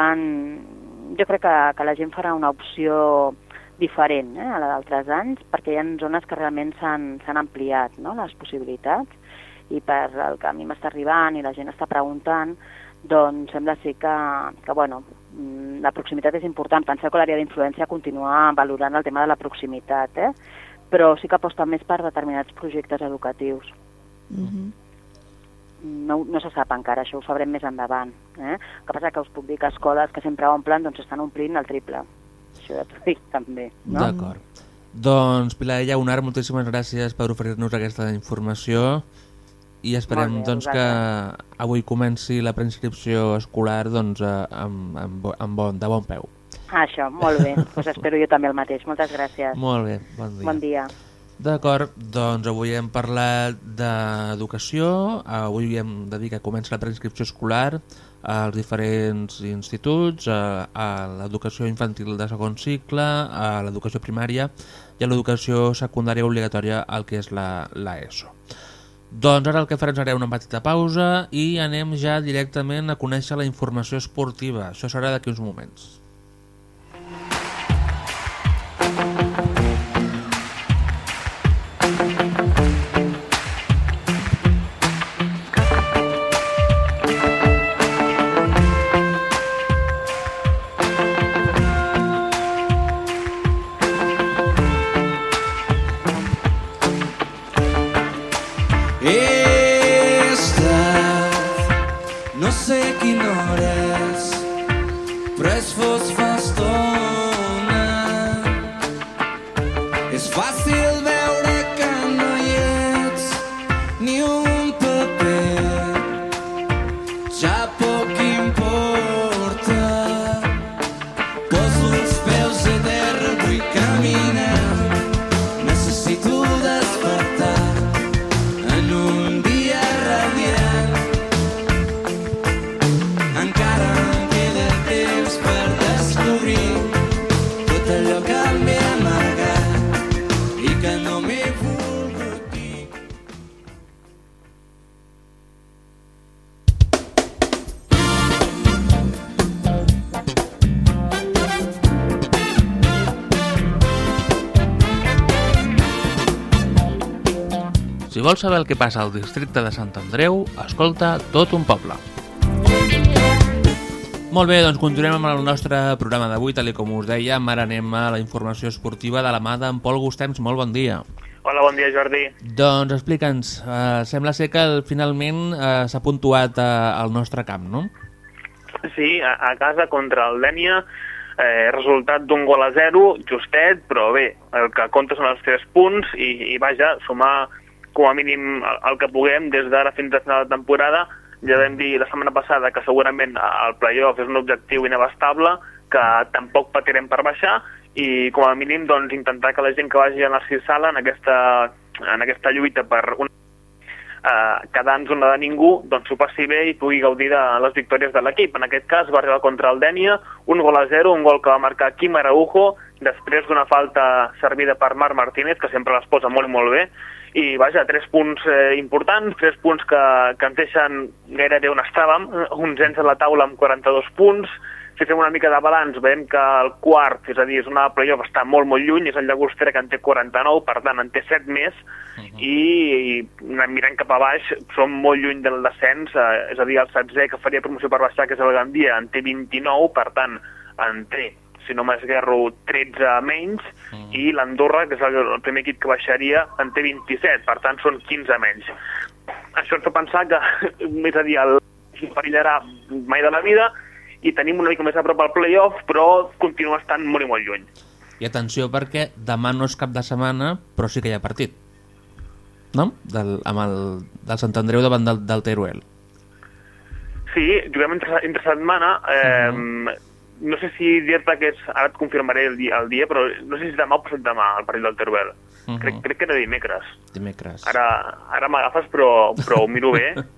Jo crec que, que la gent farà una opció diferent eh, a la d'altres anys, perquè hi ha zones que realment s'han ampliat no, les possibilitats i per el que a mi m'està arribant i la gent està preguntant, doncs sembla ser que, que bueno, mm, la proximitat és important. Penseu que l'àrea d'influència continua valorant el tema de la proximitat, eh? però sí que aposta més per determinats projectes educatius. Mhm. No, no se sap encara, això ho sabrem més endavant. Eh? El que passa que us puc dir que escoles que sempre omplen doncs estan omplint el triple. Això t'ho dic també. No? D'acord. Doncs, Pilar Llaunar, moltíssimes gràcies per oferir-nos aquesta informació i esperem bé, doncs, que avui comenci la preinscripció escolar doncs, amb, amb, amb bon, de bon peu. Ah, això, molt bé. Pues espero jo també el mateix. Moltes gràcies. Molt bé, bon dia. Bon dia. D'acord, doncs avui hem parlat d'educació, avui hem de dir que comença la preinscripció escolar als diferents instituts, a, a l'educació infantil de segon cicle, a l'educació primària i a l'educació secundària obligatòria, el que és la, la ESO. Doncs ara el que farem serà una petita pausa i anem ja directament a conèixer la informació esportiva. Això serà d'aquí uns moments. Vols saber el que passa al districte de Sant Andreu, escolta tot un poble. Molt bé, doncs continuem amb el nostre programa d'avui, tal i com us dèiem, ara anem a la informació esportiva de la mà d'en Pol Gustems. Molt bon dia. Hola, bon dia, Jordi. Doncs explica'ns, eh, sembla ser que finalment eh, s'ha puntuat eh, al nostre camp, no? Sí, a, a casa contra el Dènia, eh, resultat d'un gol a zero, justet, però bé, el que compta són els tres punts i, i vaja, sumar com a mínim el, que puguem des d'ara fins a final de temporada. Ja vam dir la setmana passada que segurament el playoff és un objectiu inabastable, que tampoc patirem per baixar i com a mínim doncs, intentar que la gent que vagi a la sala en aquesta, en aquesta lluita per un eh, quedar-nos una de ningú, doncs s'ho passi bé i pugui gaudir de les victòries de l'equip. En aquest cas va arribar contra el Dènia, un gol a zero, un gol que va marcar Quim Araujo, després d'una falta servida per Marc Martínez, que sempre les posa molt i molt bé, i vaja, tres punts eh, importants, tres punts que, que ens deixen gairebé on estàvem, onzens a la taula amb 42 punts, si fem una mica de balanç, veiem que el quart, és a dir, és una playoff, està molt, molt lluny, és el Llagostera que en té 49, per tant, en té 7 més, uh -huh. i, i mirant cap a baix, som molt lluny del descens, eh, és a dir, el 16 que faria promoció per baixar, que és el Gandia, en té 29, per tant, en té si no m'esguerro, 13 menys, mm. i l'Andorra, que és el, el primer equip que baixaria, en té 27, per tant són 15 menys. Això ens fa pensar que, és a dir, el perillarà mai de la vida, i tenim una mica més a prop al playoff, però continua estant molt i molt lluny. I atenció perquè demà no és cap de setmana, però sí que hi ha partit. No? Del, amb el del Sant Andreu davant del, del Teruel. Sí, juguem entre, entre setmana. Eh, uh -huh. No sé si dir-te que és... Ara et confirmaré el dia, el dia, però no sé si demà o passat demà el partit del Teruel. Uh -huh. crec, crec que era dimecres. Dimecres. Ara, ara m'agafes, però, però ho miro bé.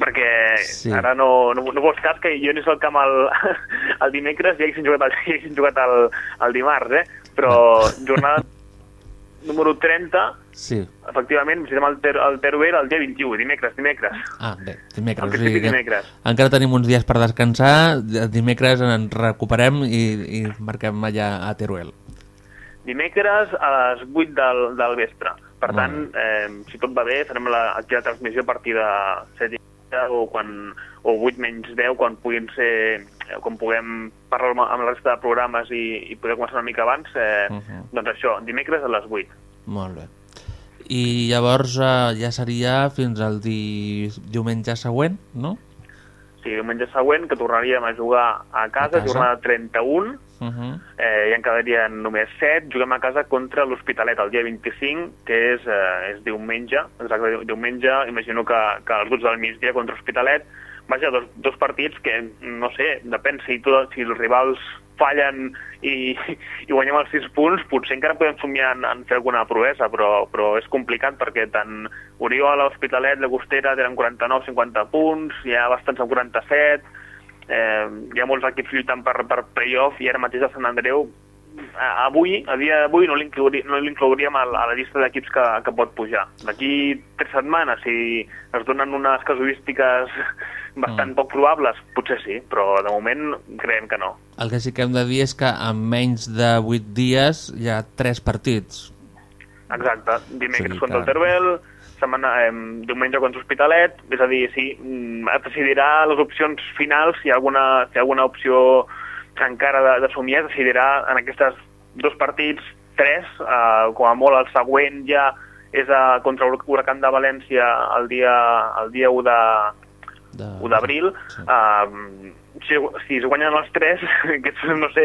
perquè sí. ara no, no, no vols cas que jo anés al camp el, el dimecres i haguessin jugat, el, haguessin jugat el, el dimarts, eh? però jornada número 30 sí. efectivament visitem el, ter, el Teruel el dia 21, dimecres, dimecres. Ah, bé, dimecres, principi que dimecres. encara tenim uns dies per descansar dimecres ens recuperem i, i marquem allà a Teruel. Dimecres a les 8 del, del vespre. Per Molt tant, eh, si tot va bé, farem la, aquí la transmissió a partir de 7 i mitja o, quan, o 8 menys 10, quan puguin ser, quan puguem parlar amb, la resta de programes i, i poder començar una mica abans, eh, Mhm. doncs això, dimecres a les 8. Molt bé. I llavors eh, ja seria fins al di... diumenge següent, no? Sí, diumenge següent, que tornaríem a jugar a casa, A casa. jornada 31, Uh -huh. eh, i en quedarien només 7. Juguem a casa contra l'Hospitalet el dia 25, que és, eh, és diumenge, exacte, diu- diumenge, imagino que, que als 12 del migdia contra l'Hospitalet. Vaja, dos, dos partits que, no sé, depèn si, tot, si els rivals fallen i, i guanyem els 6 punts, potser encara podem somiar en, en fer alguna proesa, però, però és complicat perquè tant Oriol, l'Hospitalet, l'Agostera tenen 49-50 punts, hi ha bastants amb 47, eh, hi ha molts equips lluitant per, per playoff i ara mateix a Sant Andreu avui, a dia d'avui no l'inclouríem no a, la- a la llista d'equips que, que pot pujar. D'aquí tres setmanes, si es donen unes casuístiques bastant Mm. poc probables, potser sí, però de moment creiem que no. El que sí que hem de dir és que en menys de 8 dies hi ha 3 partits. Exacte, dimecres Sí, contra el Teruel, setmana, eh, diumenge contra l'Hospitalet, és a dir, sí, mm, es decidirà les opcions finals, si hi ha alguna, si hi ha alguna opció encara de, de somiar, es decidirà en aquests dos partits, tres, eh, com a molt el següent ja és a, contra l'Huracan de València el dia, el dia 1 de, De... 1 d'abril, Sí. uh, si, si es guanyen els tres, aquests, no sé,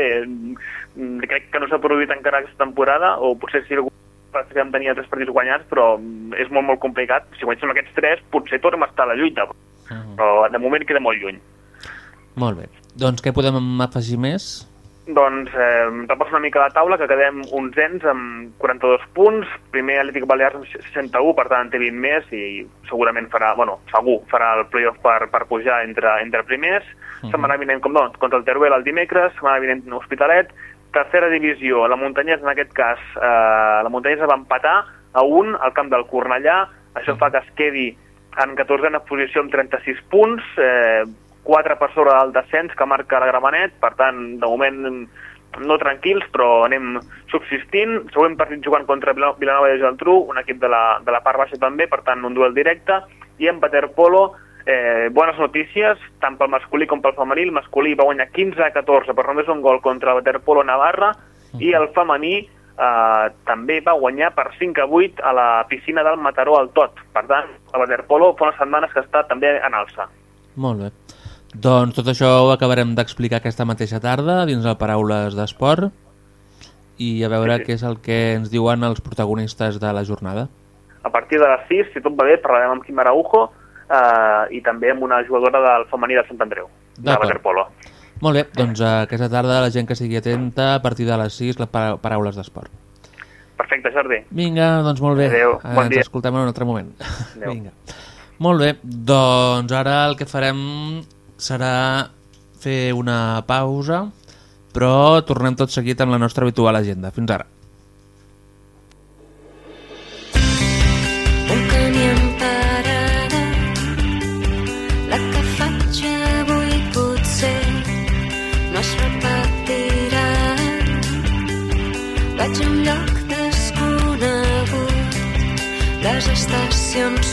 crec que no s'ha produït encara aquesta temporada, o potser si algú pràcticament tenia tres partits guanyats, però és molt, molt complicat. Si guanyem aquests tres, potser tornem a estar a la lluita, Mhm. però de moment queda molt lluny. Molt bé. Doncs què podem afegir més? Doncs eh, repasso una mica la taula, que quedem onzens amb 42 punts, primer Atlètic Balears amb 61, per tant en té 20 més i segurament farà, bueno, segur farà el playoff per, per pujar entre, entre primers. Mhm. Setmana vinent, com no, contra el Teruel el dimecres, setmana vinent Hospitalet, tercera divisió, la Muntanyesa en aquest cas, eh, la Muntanyesa va empatar a un al camp del Cornellà, això fa que es quedi en 14a posició amb 36 punts, eh, 4 per sobre del descens que marca la Gramenet, per tant, de moment no tranquils, però anem subsistint. Següent partit jugant contra Vila- Vilanova de Geltrú, un equip de la, de la part baixa també, per tant, un duel directe. I en waterpolo, eh, bones notícies, tant pel masculí com pel femení. El masculí va guanyar 15 a 14 per només un gol contra el waterpolo Navarra i el femení eh, també va guanyar per 5 a 8 a la piscina del Mataró al Tot. Per tant, el waterpolo fa unes setmanes que està també en alça. Molt bé. Doncs tot això ho acabarem d'explicar aquesta mateixa tarda dins el Paraules d'Esport i a veure Sí, sí. què és el que ens diuen els protagonistes de la jornada. A partir de les 6, si tot va bé, parlarem amb Quim Araujo eh, i també amb una jugadora del femení de Sant Andreu, de waterpolo. Molt bé, doncs eh, aquesta tarda la gent que sigui atenta a partir de les 6 les pa- Paraules d'Esport. Perfecte, Jordi. Vinga, doncs molt bé. Adéu, Eh, bon Ens dia. escoltem en un altre moment. Adéu. Vinga. Molt bé, doncs ara el que farem serà fer una pausa, però tornem tot seguit amb la nostra habitual agenda. Fins ara. un camí. La potser no. Vaig a un lloc desconegut. Les estacions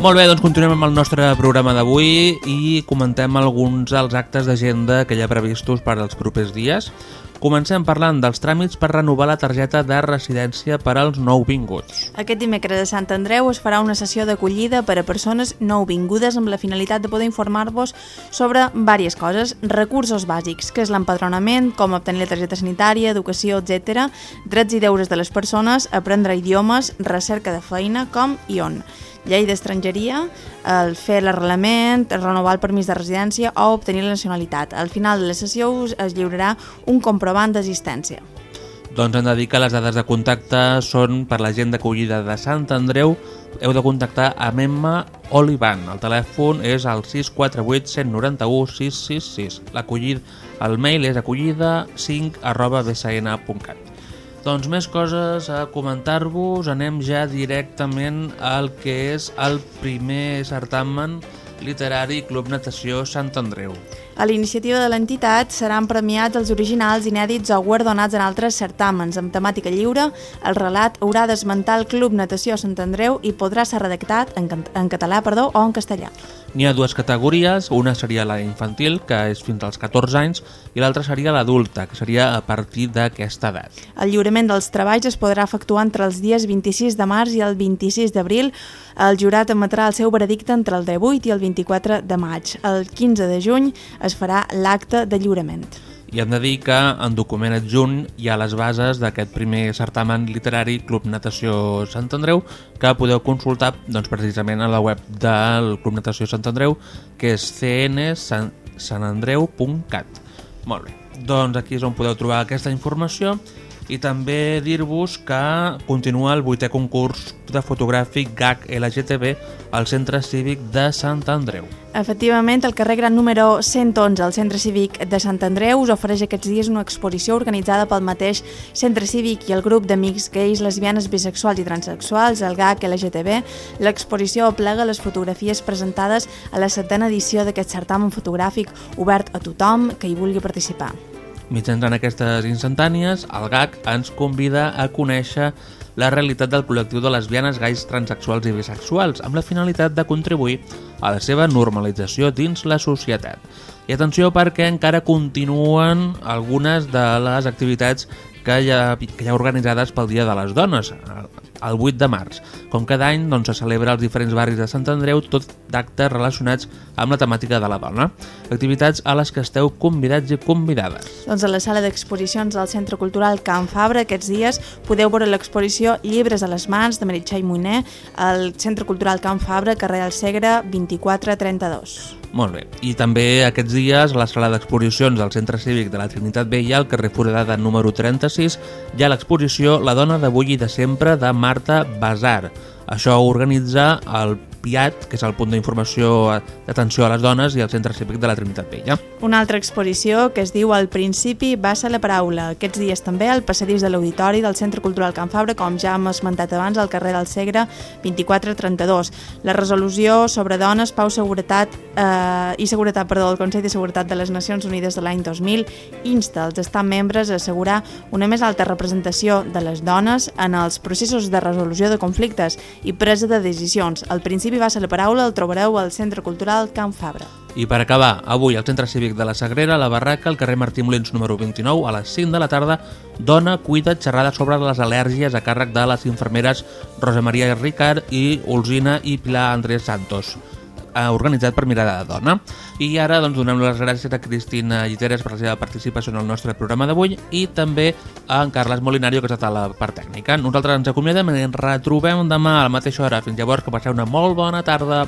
Molt bé, doncs continuem amb el nostre programa d'avui i comentem alguns dels actes d'agenda que hi ha previstos per als propers dies. Comencem parlant dels tràmits per renovar la targeta de residència per als nouvinguts. Aquest dimecres a Sant Andreu es farà una sessió d'acollida per a persones nouvingudes amb la finalitat de poder informar-vos sobre diverses coses, recursos bàsics, que és l'empadronament, com obtenir la targeta sanitària, educació, etc., drets i deures de les persones, aprendre idiomes, recerca de feina, com i on llei d'estrangeria, el fer l'arrelament, renovar el permís de residència o obtenir la nacionalitat. Al final de la sessió us es lliurarà un comprovant d'assistència. Doncs hem de dir que les dades de contacte són per la gent d'acollida de Sant Andreu. Heu de contactar amb Emma Olivan. El telèfon és el 648 191 666. L'acollida, el mail és acollida5 arroba bsn.cat. Doncs més coses a comentar-vos. Anem ja directament al que és el primer certamen literari Club Natació Sant Andreu. A l'iniciativa de l'entitat seran premiats els originals inèdits o guardonats en altres certàmens amb temàtica lliure. El relat haurà d'esmentar el Club Natació Sant Andreu i podrà ser redactat en, en català perdó, o en castellà. N'hi ha dues categories, una seria la infantil, que és fins als 14 anys, i l'altra seria l'adulta, que seria a partir d'aquesta edat. El lliurament dels treballs es podrà efectuar entre els dies 26 de març i el 26 d'abril. El jurat emetrà el seu veredicte entre el 18 i el 24 de maig. El 15 de juny es farà l'acte de lliurament. I hem de dir que en document adjunt hi ha les bases d'aquest primer certamen literari Club Natació Sant Andreu que podeu consultar doncs, precisament a la web del Club Natació Sant Andreu que és cnsanandreu.cat Molt bé, doncs aquí és on podeu trobar aquesta informació i també dir-vos que continua el vuitè concurs de fotogràfic GAC LGTB al Centre Cívic de Sant Andreu. Efectivament, el carrer Gran número 111 al Centre Cívic de Sant Andreu us ofereix aquests dies una exposició organitzada pel mateix Centre Cívic i el grup d'amics gais, lesbianes, bisexuals i transexuals, el GAC LGTB. L'exposició aplega les fotografies presentades a la setena edició d'aquest certamen fotogràfic obert a tothom que hi vulgui participar. Mitjançant aquestes instantànies, el GAC ens convida a conèixer la realitat del col·lectiu de lesbianes, gais, transexuals i bisexuals amb la finalitat de contribuir a la seva normalització dins la societat. I atenció perquè encara continuen algunes de les activitats que hi ha, que hi ha organitzades pel Dia de les Dones, el 8 de març. Com cada any doncs, se celebra als diferents barris de Sant Andreu tot d'actes relacionats amb la temàtica de la dona. Activitats a les que esteu convidats i convidades. Doncs a la sala d'exposicions del Centre Cultural Can Fabra aquests dies podeu veure l'exposició Llibres a les mans de Meritxell Moiner al Centre Cultural Can Fabra, carrer del Segre 2432. Molt bé. I també aquests dies a la sala d'exposicions del Centre Cívic de la Trinitat Vella, al carrer Foradada número 36, hi ha l'exposició La dona d'avui i de sempre de Marta Basar. Això ho organitza el PIAT, que és el punt d'informació d'atenció a les dones, i el Centre Cívic de la Trinitat Vella. Una altra exposició que es diu Al principi va ser la paraula. Aquests dies també al passadís de l'Auditori del Centre Cultural Can Fabra, com ja hem esmentat abans, al carrer del Segre 2432. La resolució sobre dones, pau, seguretat eh, i seguretat perdó, del Consell de Seguretat de les Nacions Unides de l'any 2000 insta els estats membres a assegurar una més alta representació de les dones en els processos de resolució de conflictes i presa de decisions. Al principi va ser la paraula, el trobareu al Centre Cultural Can Fabra. I per acabar, avui al Centre Cívic de la Sagrera, la Barraca, al carrer Martí Molins número 29, a les 5 de la tarda, dona cuida xerrada sobre les al·lèrgies a càrrec de les infermeres Rosa Maria Ricard i Olzina i Pilar Andrés Santos eh, organitzat per Mirada de Dona. I ara doncs, donem les gràcies a Cristina Lliteres per la seva participació en el nostre programa d'avui i també a en Carles Molinario, que estat a la part tècnica. Nosaltres ens acomiadem i ens retrobem demà a la mateixa hora. Fins llavors, que passeu una molt bona tarda.